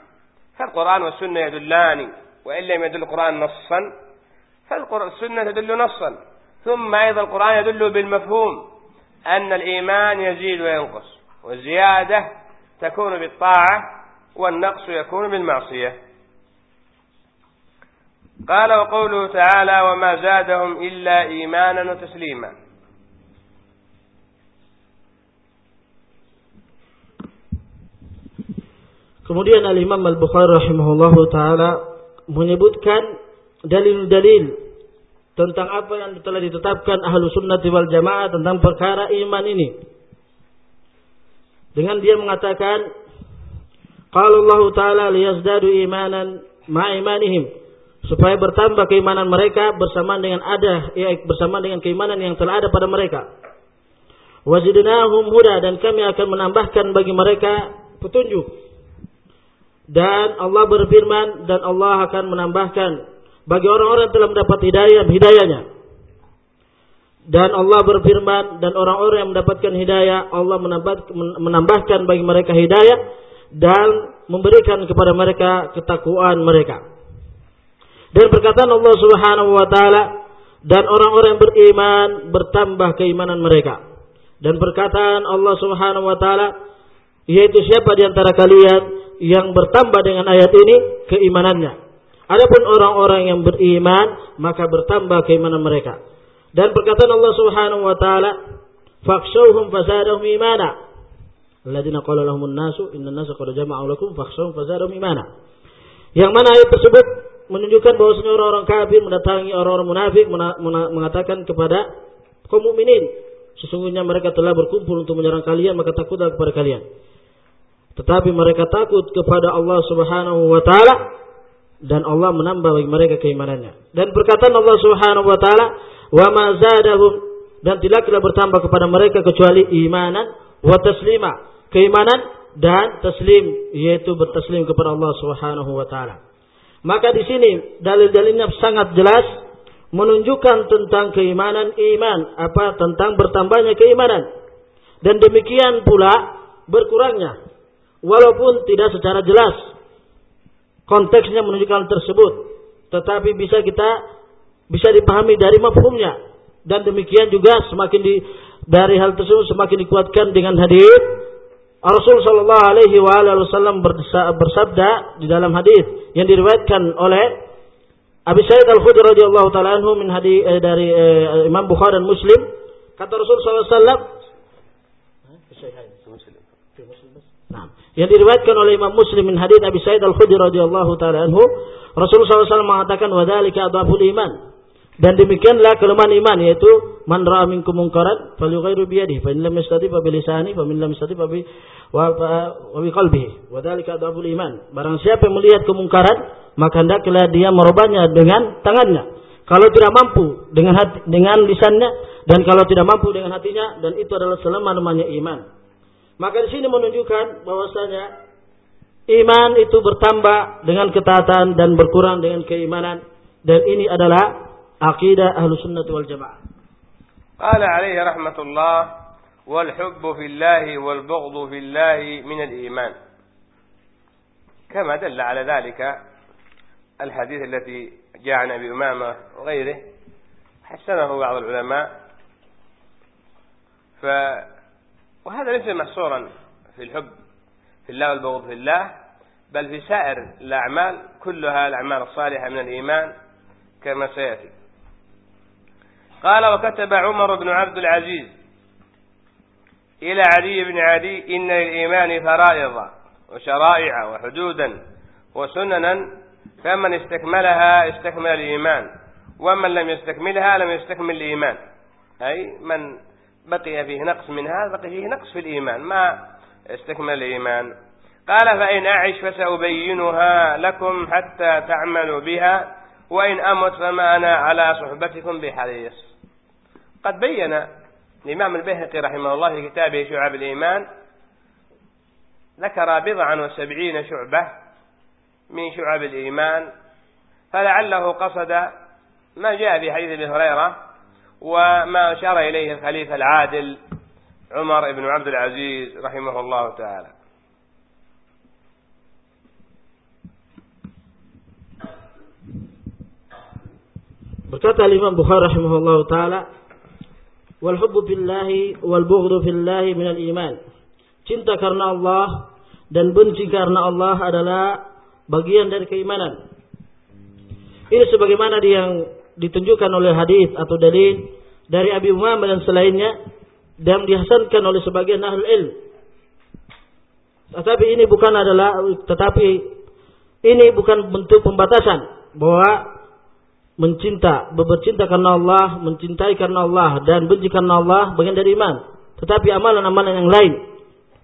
Speaker 2: فالقرآن والسنة يدلان وإن لم يدل القرآن نصا فالسنة تدل نصا. ثم أيضا القرآن يدل بالمفهوم أن الإيمان يزيد وينقص والزيادة تكون بالطاعة والنقص يكون بالمعصية. قال وقوله تعالى وما زادهم إلا إيمانا وتسليما.
Speaker 1: Kemudian Al-Imam Al-Bukhari rahimahullahu taala menyebutkan dalil-dalil tentang apa yang telah ditetapkan ahlu sunnah wal jamaah tentang perkara iman ini. Dengan dia mengatakan, Kalau Allah Ta'ala liyazdadu imanan ma'imanihim. Supaya bertambah keimanan mereka bersama dengan ada, ya, bersama dengan keimanan yang telah ada pada mereka. Wazidnahum huda dan kami akan menambahkan bagi mereka petunjuk dan Allah berfirman dan Allah akan menambahkan bagi orang-orang yang telah mendapat hidayah hidayahnya. Dan Allah berfirman dan orang-orang yang mendapatkan hidayah Allah menambahkan bagi mereka hidayah dan memberikan kepada mereka ketakwaan mereka. Dan perkataan Allah Subhanahu wa taala dan orang-orang yang beriman bertambah keimanan mereka. Dan perkataan Allah Subhanahu wa taala yaitu siapa di antara kalian yang bertambah dengan ayat ini keimanannya. Adapun orang-orang yang beriman maka bertambah keimanan mereka. Dan perkataan Allah Subhanahu wa taala, "Fakhshawhum fazadahum imana." Alladzina qala nasu inna nasa qad jama'u lakum fakhshawhum fazadahum imana. Yang mana ayat tersebut menunjukkan bahwa orang-orang kafir mendatangi orang-orang munafik mengatakan kepada kaum mukminin, sesungguhnya mereka telah berkumpul untuk menyerang kalian maka takutlah kepada kalian. Tetapi mereka takut kepada Allah Subhanahu wa taala dan Allah menambah bagi mereka keimanannya. Dan perkataan Allah Subhanahu wa taala, "Wa ma zadahum" dan tidaklah bertambah kepada mereka kecuali imanan wa taslima, keimanan dan taslim yaitu bertaslim kepada Allah Subhanahu wa taala. Maka di sini dalil-dalilnya sangat jelas menunjukkan tentang keimanan iman, apa tentang bertambahnya keimanan. Dan demikian pula berkurangnya walaupun tidak secara jelas konteksnya menunjukkan tersebut tetapi bisa kita bisa dipahami dari mafhumnya. Dan demikian juga semakin di dari hal tersebut semakin dikuatkan dengan hadis. Rasul Shallallahu Alaihi Wasallam bersabda di dalam hadis yang diriwayatkan oleh Abi Sa'id Al Khudri radhiyallahu taala anhu min hadis eh, dari eh, Imam Bukhari dan Muslim. Kata Rasul Shallallahu Alaihi Wasallam Nah, yang diriwayatkan oleh Imam Muslim min hadis Nabi Sa'id Al-Khudri radhiyallahu taala anhu, Rasulullah SAW mengatakan wadzalika adhaful iman. Dan demikianlah kelemahan iman yaitu man ra'a minkum munkaran falyughayyiru bi yadihi fa in lam yastati fa bi lisanihi fa min lam yastati fa bi wa bi qalbihi wa dzalika dhaful iman. Barang siapa yang melihat kemungkaran maka hendaklah dia merubahnya dengan tangannya. Kalau tidak mampu dengan hati, dengan lisannya dan kalau tidak mampu dengan hatinya dan itu adalah selama namanya iman. Maka di sini menunjukkan bahwasanya iman itu bertambah dengan ketaatan dan berkurang dengan keimanan dan ini adalah عقيدة أهل السنة والجماعة
Speaker 2: قال عليه رحمة الله والحب في الله والبغض في الله من الإيمان كما دل على ذلك الحديث التي جاء عن أبي أمامة وغيره حسنه بعض العلماء ف وهذا ليس محصورا في الحب في الله والبغض في الله بل في سائر الأعمال كلها الأعمال الصالحة من الإيمان كما سيأتي. قال وكتب عمر بن عبد العزيز إلى علي بن علي إن للإيمان فرائض وشرائع وحدودا وسننا فمن استكملها استكمل الإيمان ومن لم يستكملها لم يستكمل الإيمان. أي من بقي فيه نقص من هذا بقي فيه نقص في الإيمان ما استكمل الإيمان. قال فإن أعش فسأبينها لكم حتى تعملوا بها وإن أمت فما أنا على صحبتكم بحريص. قد بين الإمام البيهقي رحمه الله في كتابه شعب الإيمان ذكر بضعا وسبعين شعبة من شعب الإيمان فلعله قصد ما جاء في حديث أبي هريرة وما أشار إليه الخليفة العادل عمر بن عبد العزيز رحمه الله تعالى
Speaker 1: بكتا الإمام بخار رحمه الله تعالى والحب في الله والبغض في الله من الإيمان cinta karena الله dan benci karena Allah adalah bagian dari keimanan. Ini sebagaimana yang ditunjukkan oleh hadis atau dalil dari Abi Umamah dan selainnya dan dihasankan oleh sebagian ahlul ilm. Tetapi ini bukan adalah tetapi ini bukan bentuk pembatasan bahwa mencinta, bercinta karena Allah, mencintai karena Allah dan benci karena Allah bagian dari iman. Tetapi amalan-amalan yang lain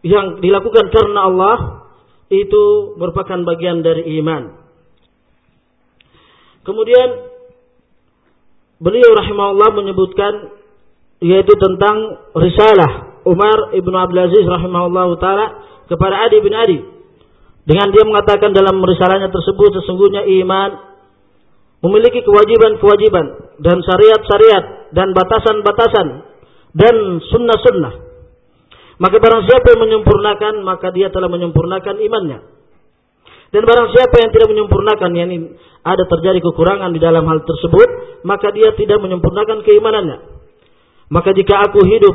Speaker 1: yang dilakukan karena Allah itu merupakan bagian dari iman. Kemudian beliau rahimahullah menyebutkan yaitu tentang risalah Umar ibnu Abdul Aziz rahimahullah taala kepada Adi bin Adi dengan dia mengatakan dalam risalahnya tersebut sesungguhnya iman memiliki kewajiban-kewajiban dan syariat-syariat dan batasan-batasan dan sunnah-sunnah. Maka barang siapa yang menyempurnakan, maka dia telah menyempurnakan imannya. Dan barang siapa yang tidak menyempurnakan, yakni ada terjadi kekurangan di dalam hal tersebut, maka dia tidak menyempurnakan keimanannya. Maka jika aku hidup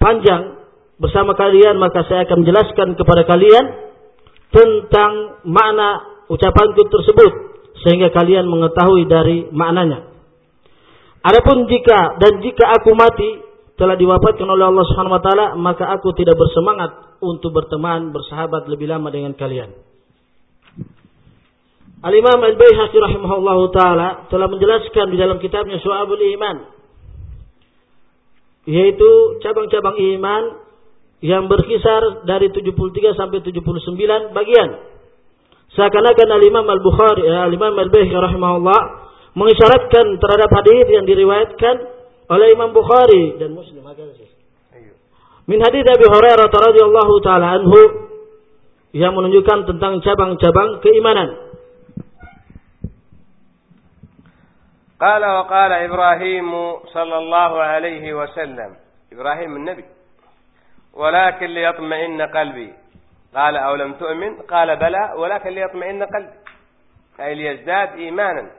Speaker 1: panjang bersama kalian, maka saya akan menjelaskan kepada kalian tentang makna ucapanku tersebut sehingga kalian mengetahui dari maknanya. Adapun jika dan jika aku mati telah diwafatkan oleh Allah Subhanahu wa taala, maka aku tidak bersemangat untuk berteman, bersahabat lebih lama dengan kalian. Al-Imam Al-Baihaqi rahimahullahu taala telah menjelaskan di dalam kitabnya Syu'abul Iman yaitu cabang-cabang iman yang berkisar dari 73 sampai 79 bagian. Seakan-akan Al-Imam Al-Bukhari, ya, Al-Imam Al-Bihri rahimahullah mengisyaratkan terhadap hadis yang diriwayatkan oleh Imam Bukhari dan Muslim. Min hadis Abi Hurairah radhiyallahu taala anhu yang menunjukkan tentang cabang-cabang keimanan.
Speaker 2: قال وقال إبراهيم صلى الله عليه وسلم إبراهيم النبي ولكن ليطمئن قلبي. قال أو لم تؤمن؟ قال بلى ولكن ليطمئن قلبي. أي ليزداد إيمانا.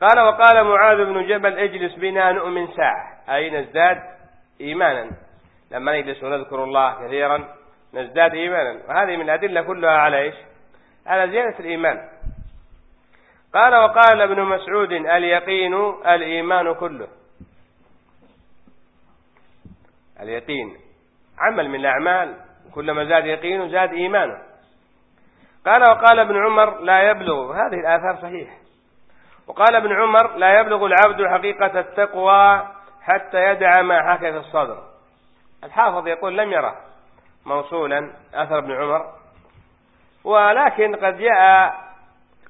Speaker 2: قال وقال معاذ بن جبل اجلس بنا نؤمن ساعة. أي نزداد إيمانا. لما نجلس ونذكر الله كثيرا نزداد إيمانا. وهذه من الأدلة كلها على إيش؟ على زيادة الإيمان. قال وقال ابن مسعود اليقين الإيمان كله. اليقين. عمل من الأعمال. كلما زاد يقينه زاد إيمانه. قال وقال ابن عمر لا يبلغ. هذه الآثار صحيحة. وقال ابن عمر لا يبلغ العبد حقيقة التقوى حتى يدع ما حكى في الصدر. الحافظ يقول لم يره موصولا أثر ابن عمر. ولكن قد جاء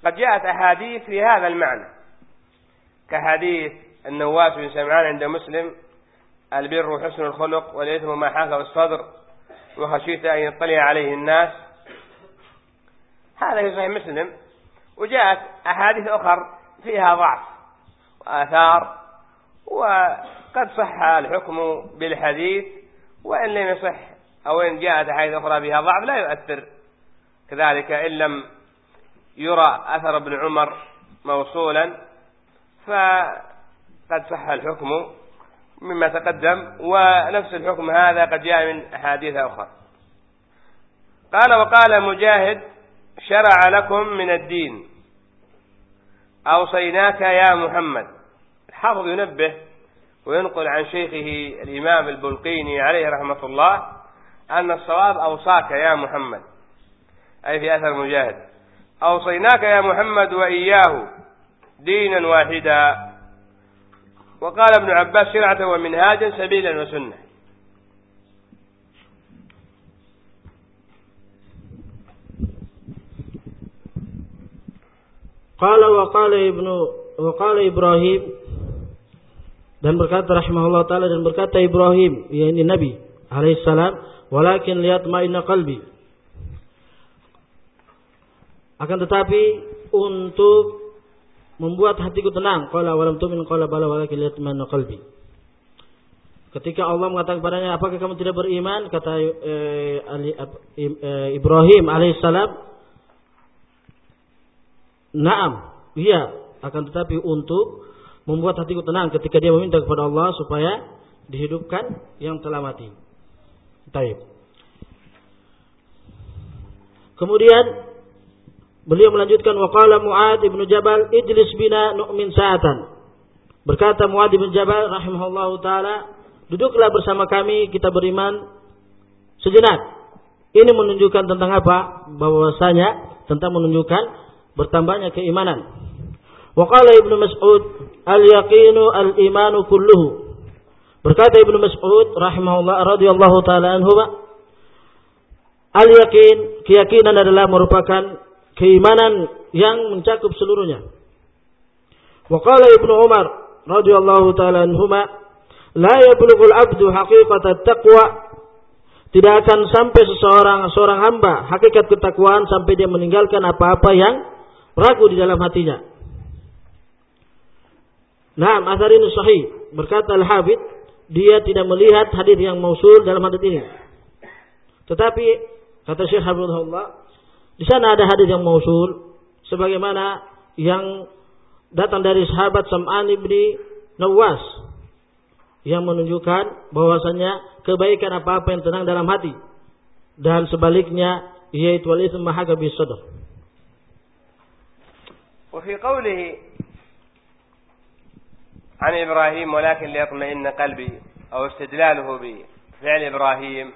Speaker 2: قد جاءت أحاديث في هذا المعنى. كحديث النواس بن سمعان عند مسلم البر حسن الخلق والإثم ما حاك الصدر وخشيت أن يطلع عليه الناس. هذا في صحيح مسلم. وجاءت أحاديث أخر فيها ضعف وآثار وقد صح الحكم بالحديث وإن لم يصح أو إن جاءت أحاديث أخرى بها ضعف لا يؤثر. كذلك إن لم يرى أثر ابن عمر موصولا فقد صح الحكم مما تقدم ونفس الحكم هذا قد جاء من أحاديث أخرى. قال وقال مجاهد شرع لكم من الدين. أوصيناك يا محمد. الحافظ ينبه وينقل عن شيخه الإمام البلقيني عليه رحمة الله أن الصواب أوصاك يا محمد أي في أثر مجاهد. أوصيناك يا محمد وإياه دينا واحدا وقال ابن عباس شرعة ومنهاجا سبيلا وسنة
Speaker 1: qala ibnu wa qala Ibrahim dan berkata rahimahullah taala dan berkata Ibrahim yakni Nabi alaihissalam walakin lihat ma'inna qalbi akan tetapi untuk membuat hatiku tenang qala walam tu'min qala bala walakin lihat ma'inna qalbi Ketika Allah mengatakan kepadanya, apakah kamu tidak beriman? Kata eh, Ali, eh, Ibrahim alaihissalam, Naam, iya, akan tetapi untuk membuat hatiku tenang ketika dia meminta kepada Allah supaya dihidupkan yang telah mati. Taib. Kemudian beliau melanjutkan waqala Muad ibnu Jabal ijlis bina nu'min sa'atan. Berkata Muad ibnu Jabal rahimahullahu taala, duduklah bersama kami kita beriman sejenak. Ini menunjukkan tentang apa? Bahwasanya tentang menunjukkan bertambahnya keimanan. Wa qala Ibnu Mas'ud al-yaqinu al-imanu kulluhu. Berkata Ibnu Mas'ud rahimahullah radhiyallahu taala anhu Al-yaqin keyakinan adalah merupakan keimanan yang mencakup seluruhnya. Wa qala Ibnu Umar radhiyallahu taala anhuma la yablughul abdu haqiqatat taqwa tidak akan sampai seseorang seorang hamba hakikat ketakwaan sampai dia meninggalkan apa-apa yang ragu di dalam hatinya. Nah, asar ini sahih. Berkata Al-Habib, dia tidak melihat hadis yang mausul dalam hadis ini. Tetapi kata Syekh Habibullah, di sana ada hadis yang mausul sebagaimana yang datang dari sahabat Sam'an ibni Nawas yang menunjukkan bahwasanya kebaikan apa-apa yang tenang dalam hati dan sebaliknya yaitu al-itsm mahaga sadr.
Speaker 2: وفي قوله عن إبراهيم ولكن ليطمئن قلبي أو استدلاله بفعل إبراهيم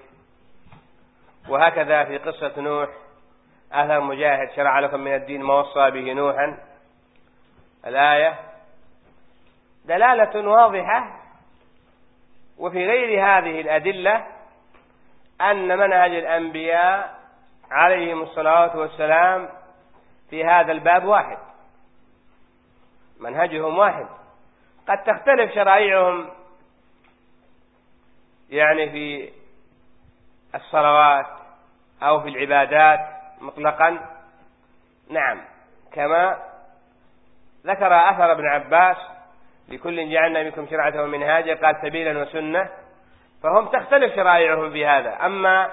Speaker 2: وهكذا في قصة نوح أثر مجاهد شرع لكم من الدين ما وصى به نوحا. الآية دلالة واضحة وفي غير هذه الأدلة أن منهج الأنبياء عليهم الصلاة والسلام في هذا الباب واحد منهجهم واحد. قد تختلف شرائعهم يعني في الصلوات أو في العبادات مطلقا. نعم. كما ذكر أثر ابن عباس لكل جعلنا منكم شرعة ومنهاجا قال سبيلا وسنة. فهم تختلف شرائعهم في هذا أما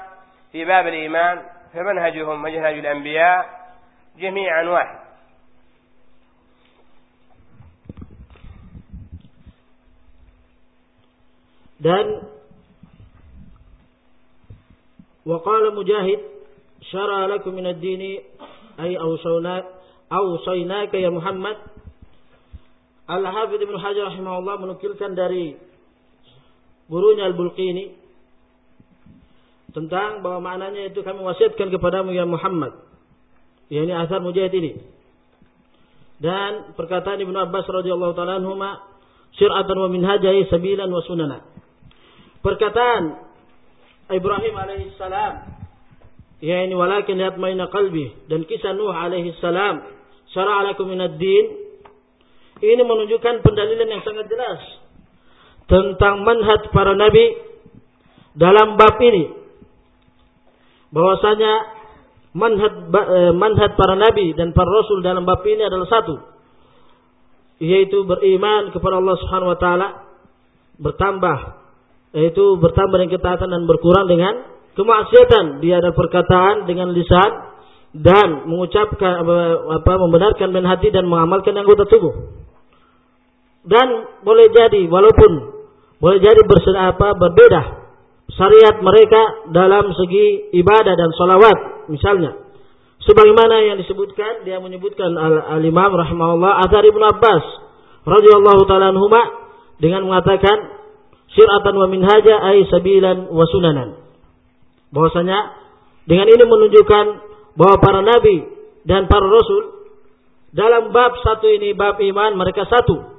Speaker 2: في باب الإيمان فمنهجهم منهج الأنبياء جميعا واحد.
Speaker 1: Dan waqala Mujahid syara lakum min ad-dini ay awsaynaka ya Muhammad Al-Hafidh Ibnu Hajar rahimahullah menukilkan dari gurunya Al-Bulqini tentang bahwa maknanya itu kami wasiatkan kepadamu ya Muhammad. Ya ini asar Mujahid ini. dan perkataan Ibnu Abbas radhiyallahu taala anhuma syir'atan wa minhajai sabilan wa sunana. Perkataan Ibrahim alaihi salam yakni walakin yatmaina qalbi. Dan kisah Nuh alaihi salam syara'a lakum minad din. Ini menunjukkan pendalilan yang sangat jelas tentang manhaj para nabi dalam bab ini. Bahwasanya manhaj eh, manhaj para nabi dan para rasul dalam bab ini adalah satu yaitu beriman kepada Allah Subhanahu wa taala bertambah yaitu bertambah dengan ketaatan dan berkurang dengan kemaksiatan dia ada perkataan dengan lisan dan mengucapkan apa membenarkan dengan hati dan mengamalkan anggota tubuh. Dan boleh jadi walaupun boleh jadi bersen, apa berbeda syariat mereka dalam segi ibadah dan salawat misalnya. Sebagaimana yang disebutkan dia menyebutkan al-imam rahimahullah Athar Ibnu Abbas radhiyallahu taala anhuma dengan mengatakan syir'atan wa minhaja ay sabilan wa sunanan bahwasanya dengan ini menunjukkan bahwa para nabi dan para rasul dalam bab satu ini bab iman mereka satu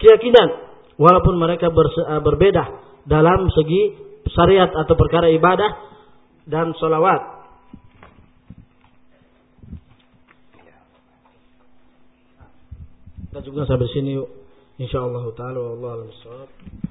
Speaker 1: keyakinan walaupun mereka eh, berbeda dalam segi syariat atau perkara ibadah dan solawat. Kita juga sampai sini yuk. Insyaallah taala wallahu a'lam